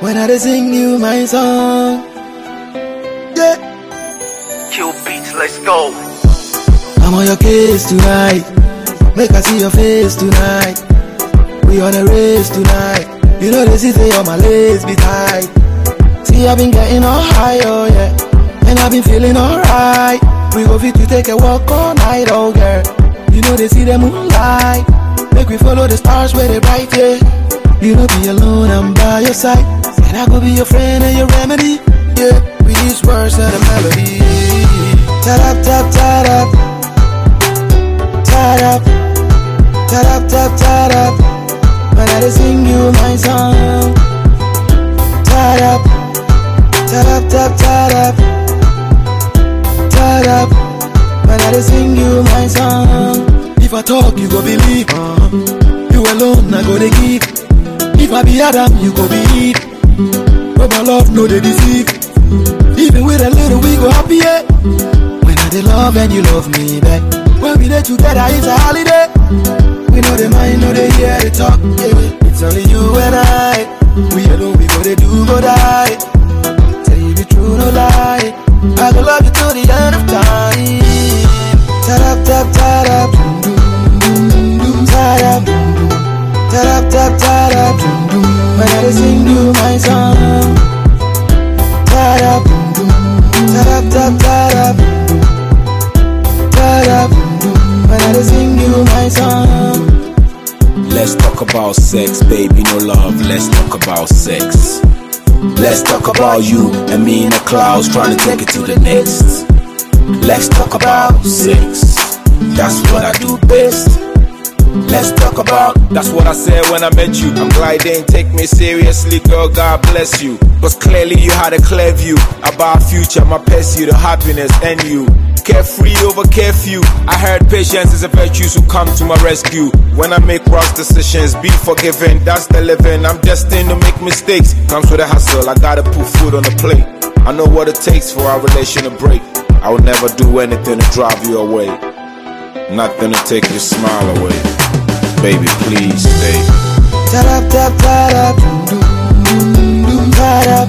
when I sing you my song. Yeah, Kill beats, let's go. I'm on your case tonight. Make I see your face tonight. We on a race tonight. You know they see say on my legs be tight. See I've been getting all high, oh yeah, and I've been feeling alright. We go fit to take a walk all night, oh girl. You know they see the moonlight. Make we follow the stars where they bright, yeah. You know be alone, I'm by your side. And I go be your friend and your remedy. Yeah, use words and a melody. Tap tap tap tap Tied up, tied up, tied tied up. When I sing you my song. Tied up, tied up, tied tied up. Tied up. When I sing you my song. If I talk, you go believe. You alone, I go dey give. If I be Adam, you go be Eve. But my love, no they deceive. Even with a little, we go happy. Yeah. When I dey love and you love me back. When we dey together, it's a holiday. We know the mind, know they hear the talk. Yeah. I sing you my song. Tap tap tap tap doom. When I sing you my song. Let's talk about sex, baby, no love. Let's talk about sex. Let's talk about you and me in the clouds trying to take it to the next. Let's talk about sex. That's what I do best. Let's talk about. That's what I said when I met you. I'm glad they didn't take me seriously, girl. God bless you. Cause clearly you had a clear view about future, my pursue, the happiness, and you. Carefree over curfew. I heard patience is a virtue, so come to my rescue. When I make rash decisions, be forgiven. That's the living. I'm destined to make mistakes. Comes with a hustle. I gotta put food on the plate. I know what it takes for our relation to break. I will never do anything to drive you away. Nothing to take your smile away. Baby, please stay. Tap tap doom doom doom tap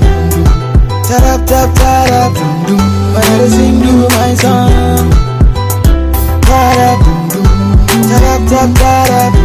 you my song. Doom doom tap tap